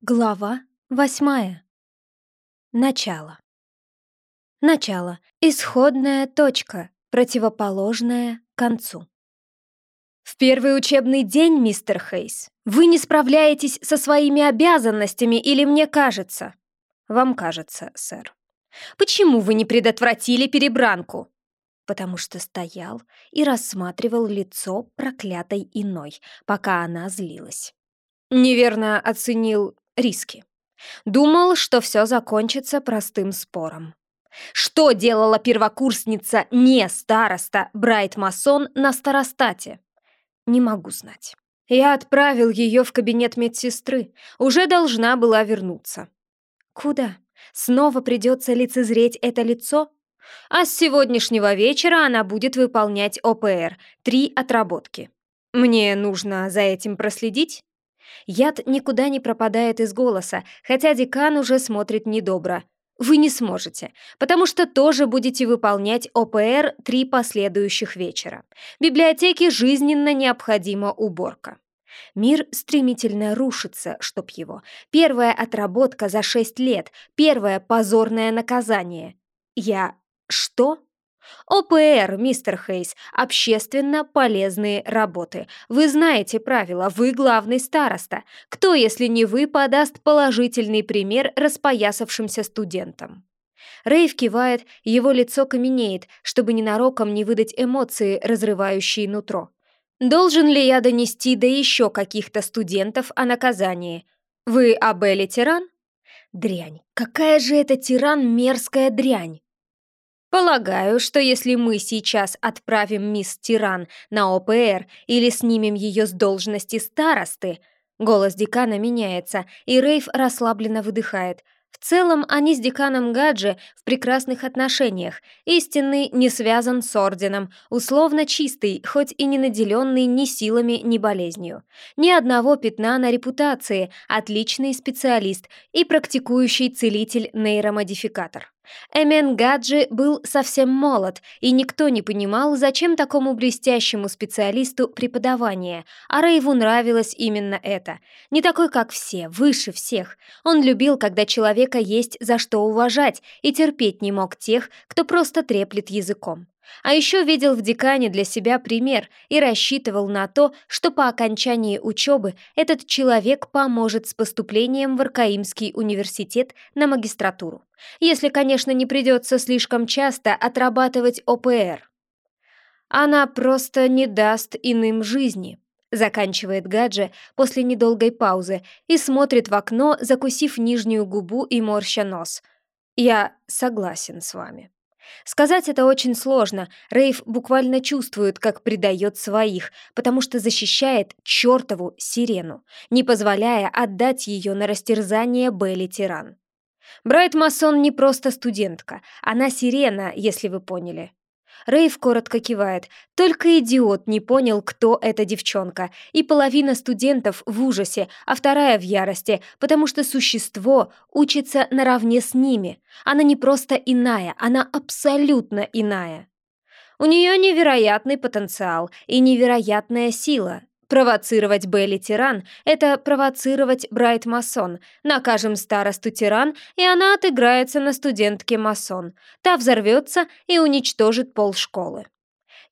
Глава восьмая. Начало. Начало. Исходная точка, противоположная концу. В первый учебный день, мистер Хейс, вы не справляетесь со своими обязанностями или мне кажется? Вам кажется, сэр. Почему вы не предотвратили перебранку? Потому что стоял и рассматривал лицо проклятой иной, пока она злилась. Неверно оценил риски. Думал, что все закончится простым спором. Что делала первокурсница не староста Брайт Масон на старостате? Не могу знать. Я отправил ее в кабинет медсестры. Уже должна была вернуться. Куда? Снова придется лицезреть это лицо? А с сегодняшнего вечера она будет выполнять ОПР. Три отработки. Мне нужно за этим проследить? Яд никуда не пропадает из голоса, хотя декан уже смотрит недобро. Вы не сможете, потому что тоже будете выполнять ОПР три последующих вечера. Библиотеке жизненно необходима уборка. Мир стремительно рушится, чтоб его. Первая отработка за шесть лет, первое позорное наказание. Я... что? ОПР, мистер Хейс, общественно полезные работы. Вы знаете правила, вы главный староста. Кто, если не вы, подаст положительный пример распоясавшимся студентам? Рейв кивает, его лицо каменеет, чтобы ненароком не выдать эмоции, разрывающие нутро. Должен ли я донести до еще каких-то студентов о наказании? Вы о Белле Тиран? Дрянь. Какая же это тиран мерзкая дрянь. Полагаю, что если мы сейчас отправим мисс Тиран на ОПР или снимем ее с должности старосты, голос декана меняется, и Рейв расслабленно выдыхает – в целом, они с деканом Гаджи в прекрасных отношениях. Истинный не связан с орденом, условно чистый, хоть и не наделенный ни силами, ни болезнью. Ни одного пятна на репутации, отличный специалист и практикующий целитель-нейромодификатор. Эмен Гаджи был совсем молод, и никто не понимал, зачем такому блестящему специалисту преподавание, а Рейву нравилось именно это. Не такой, как все, выше всех. Он любил, когда человека есть за что уважать, и терпеть не мог тех, кто просто треплет языком. А еще видел в декане для себя пример и рассчитывал на то, что по окончании учебы этот человек поможет с поступлением в Аркаимский университет на магистратуру. Если, конечно, не придется слишком часто отрабатывать ОПР. Она просто не даст иным жизни. Заканчивает Гадже после недолгой паузы и смотрит в окно, закусив нижнюю губу и морща нос. «Я согласен с вами». Сказать это очень сложно. Рейв буквально чувствует, как предает своих, потому что защищает чертову сирену, не позволяя отдать ее на растерзание Белли Тиран. Брайт Масон не просто студентка, она сирена, если вы поняли. Рейв коротко кивает. Только идиот не понял, кто эта девчонка. И половина студентов в ужасе, а вторая в ярости, потому что существо учится наравне с ними. Она не просто иная, она абсолютно иная. У нее невероятный потенциал и невероятная сила, Провоцировать Белли Тиран — это провоцировать Брайт Масон. Накажем старосту Тиран, и она отыграется на студентке Масон. Та взорвется и уничтожит пол школы.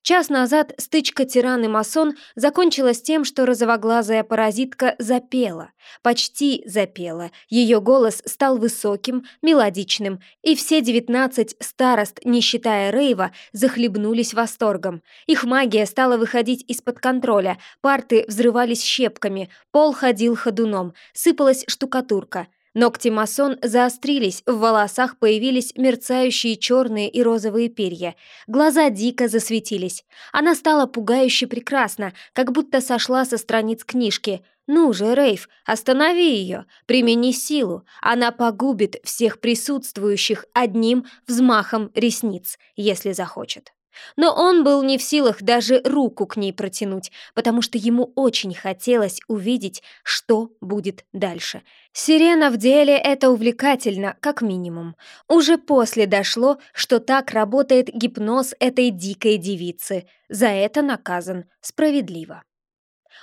Час назад стычка тиран и масон закончилась тем, что розовоглазая паразитка запела. Почти запела. Ее голос стал высоким, мелодичным, и все девятнадцать старост, не считая Рейва, захлебнулись восторгом. Их магия стала выходить из-под контроля, парты взрывались щепками, пол ходил ходуном, сыпалась штукатурка — Ногти масон заострились, в волосах появились мерцающие черные и розовые перья. Глаза дико засветились. Она стала пугающе прекрасна, как будто сошла со страниц книжки. «Ну же, Рейв, останови ее, примени силу. Она погубит всех присутствующих одним взмахом ресниц, если захочет». Но он был не в силах даже руку к ней протянуть, потому что ему очень хотелось увидеть, что будет дальше. Сирена в деле — это увлекательно, как минимум. Уже после дошло, что так работает гипноз этой дикой девицы. За это наказан справедливо.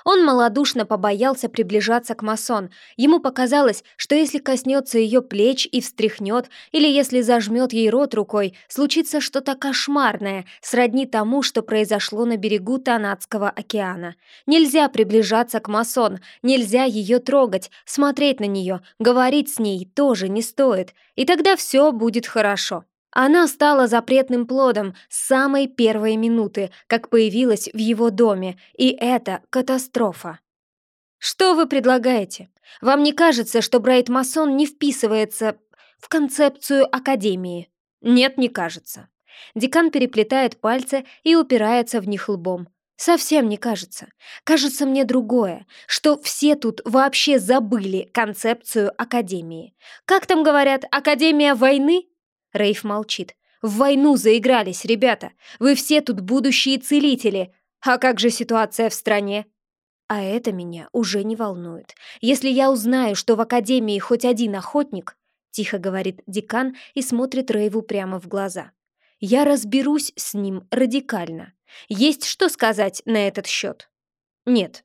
Он малодушно побоялся приближаться к масон. Ему показалось, что если коснется ее плеч и встряхнет, или если зажмет ей рот рукой, случится что-то кошмарное, сродни тому, что произошло на берегу Танатского океана. Нельзя приближаться к масон, нельзя ее трогать, смотреть на нее, говорить с ней тоже не стоит, и тогда все будет хорошо. Она стала запретным плодом с самой первой минуты, как появилась в его доме, и это катастрофа. Что вы предлагаете? Вам не кажется, что Брайт-масон не вписывается в концепцию Академии? Нет, не кажется. Декан переплетает пальцы и упирается в них лбом. Совсем не кажется. Кажется мне другое, что все тут вообще забыли концепцию Академии. Как там говорят, Академия войны? Рейф молчит. «В войну заигрались, ребята! Вы все тут будущие целители! А как же ситуация в стране?» А это меня уже не волнует. Если я узнаю, что в Академии хоть один охотник, тихо говорит декан и смотрит Рейву прямо в глаза. Я разберусь с ним радикально. Есть что сказать на этот счет? Нет.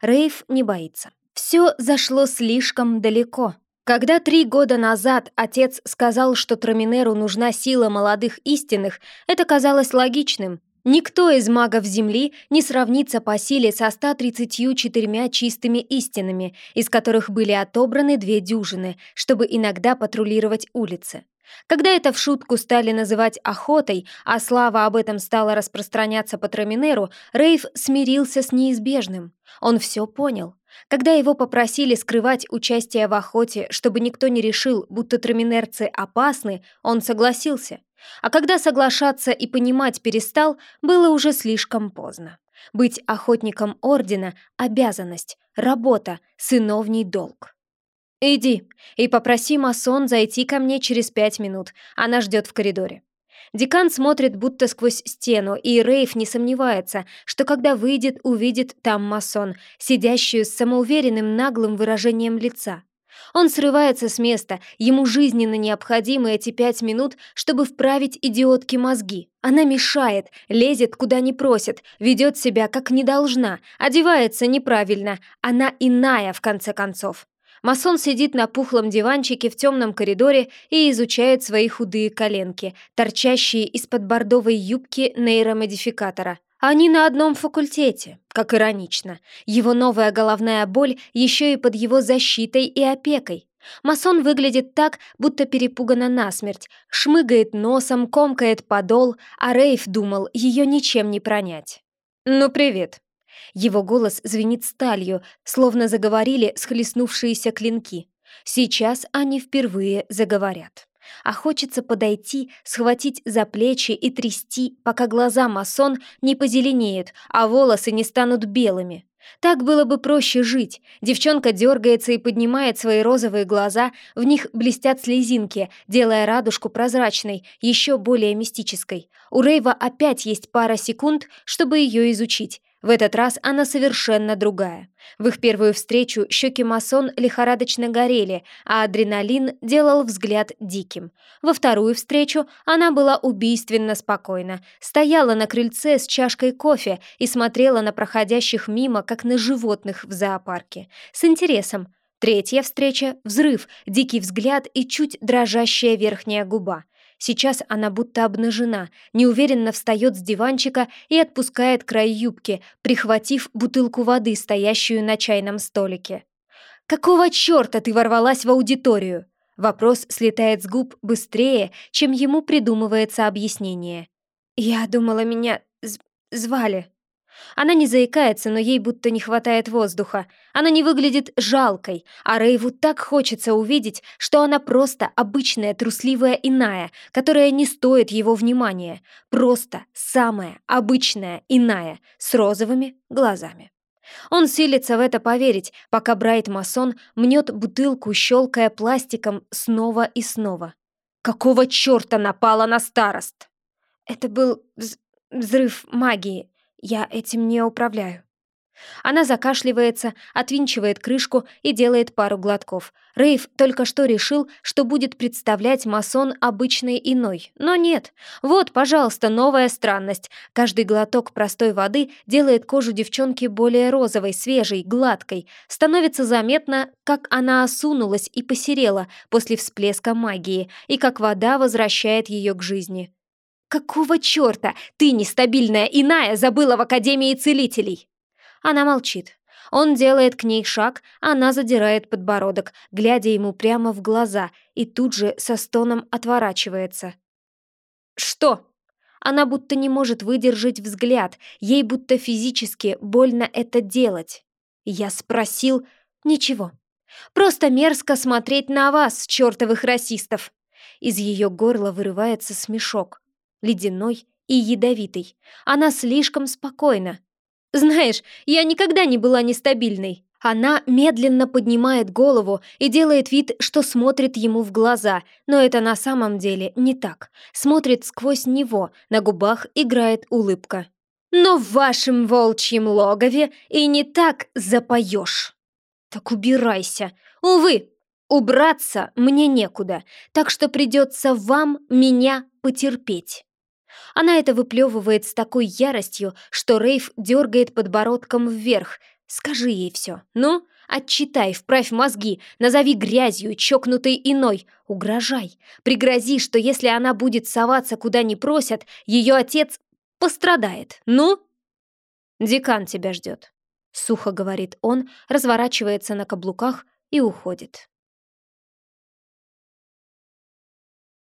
Рейв не боится. Все зашло слишком далеко. Когда три года назад отец сказал, что Траминеру нужна сила молодых истинных, это казалось логичным. Никто из магов Земли не сравнится по силе со 134 чистыми истинами, из которых были отобраны две дюжины, чтобы иногда патрулировать улицы. Когда это в шутку стали называть охотой, а слава об этом стала распространяться по Траминеру, Рейв смирился с неизбежным. Он все понял. Когда его попросили скрывать участие в охоте, чтобы никто не решил, будто траминерцы опасны, он согласился. А когда соглашаться и понимать перестал, было уже слишком поздно. Быть охотником Ордена — обязанность, работа, сыновний долг. «Иди и попроси масон зайти ко мне через пять минут. Она ждет в коридоре». Декан смотрит будто сквозь стену, и Рейв не сомневается, что когда выйдет, увидит там масон, сидящую с самоуверенным наглым выражением лица. Он срывается с места, ему жизненно необходимы эти пять минут, чтобы вправить идиотки мозги. Она мешает, лезет куда не просит, ведет себя как не должна, одевается неправильно. Она иная, в конце концов. Масон сидит на пухлом диванчике в темном коридоре и изучает свои худые коленки, торчащие из-под бордовой юбки нейромодификатора. Они на одном факультете, как иронично. Его новая головная боль еще и под его защитой и опекой. Масон выглядит так, будто перепугана насмерть, шмыгает носом, комкает подол, а Рейф думал, ее ничем не пронять. «Ну, привет», его голос звенит сталью, словно заговорили схлестнувшиеся клинки. Сейчас они впервые заговорят. А хочется подойти, схватить за плечи и трясти, пока глаза масон не позеленеют, а волосы не станут белыми. Так было бы проще жить. Девчонка дергается и поднимает свои розовые глаза, в них блестят слезинки, делая радужку прозрачной, еще более мистической. У Рейва опять есть пара секунд, чтобы ее изучить. В этот раз она совершенно другая. В их первую встречу щеки масон лихорадочно горели, а адреналин делал взгляд диким. Во вторую встречу она была убийственно спокойна, стояла на крыльце с чашкой кофе и смотрела на проходящих мимо, как на животных в зоопарке. С интересом. Третья встреча — взрыв, дикий взгляд и чуть дрожащая верхняя губа. Сейчас она будто обнажена, неуверенно встает с диванчика и отпускает край юбки, прихватив бутылку воды, стоящую на чайном столике. «Какого черта ты ворвалась в аудиторию?» Вопрос слетает с губ быстрее, чем ему придумывается объяснение. «Я думала, меня звали». Она не заикается, но ей будто не хватает воздуха. Она не выглядит жалкой, а Рейву так хочется увидеть, что она просто обычная трусливая иная, которая не стоит его внимания. Просто самая обычная иная, с розовыми глазами. Он силится в это поверить, пока Брайт Масон мнет бутылку, щелкая пластиком снова и снова. Какого черта напала на старост? Это был взрыв магии, я этим не управляю. Она закашливается, отвинчивает крышку и делает пару глотков. Рейв только что решил, что будет представлять масон обычной иной. Но нет. Вот, пожалуйста, новая странность. Каждый глоток простой воды делает кожу девчонки более розовой, свежей, гладкой. Становится заметно, как она осунулась и посерела после всплеска магии, и как вода возвращает ее к жизни. «Какого черта ты, нестабильная иная, забыла в Академии Целителей?» Она молчит. Он делает к ней шаг, она задирает подбородок, глядя ему прямо в глаза, и тут же со стоном отворачивается. «Что?» Она будто не может выдержать взгляд, ей будто физически больно это делать. Я спросил «Ничего. Просто мерзко смотреть на вас, чертовых расистов!» Из ее горла вырывается смешок. Ледяной и ядовитый. Она слишком спокойна. Знаешь, я никогда не была нестабильной. Она медленно поднимает голову и делает вид, что смотрит ему в глаза, но это на самом деле не так. Смотрит сквозь него, на губах играет улыбка. «Но в вашем волчьем логове и не так запоешь!» «Так убирайся! Увы, убраться мне некуда, так что придется вам меня потерпеть!» Она это выплевывает с такой яростью, что Рейв дергает подбородком вверх. «Скажи ей все. Ну, отчитай, вправь мозги, назови грязью, чокнутой иной. Угрожай. Пригрози, что если она будет соваться куда не просят, ее отец пострадает. Ну?» «Декан тебя ждет», — сухо говорит он, разворачивается на каблуках и уходит.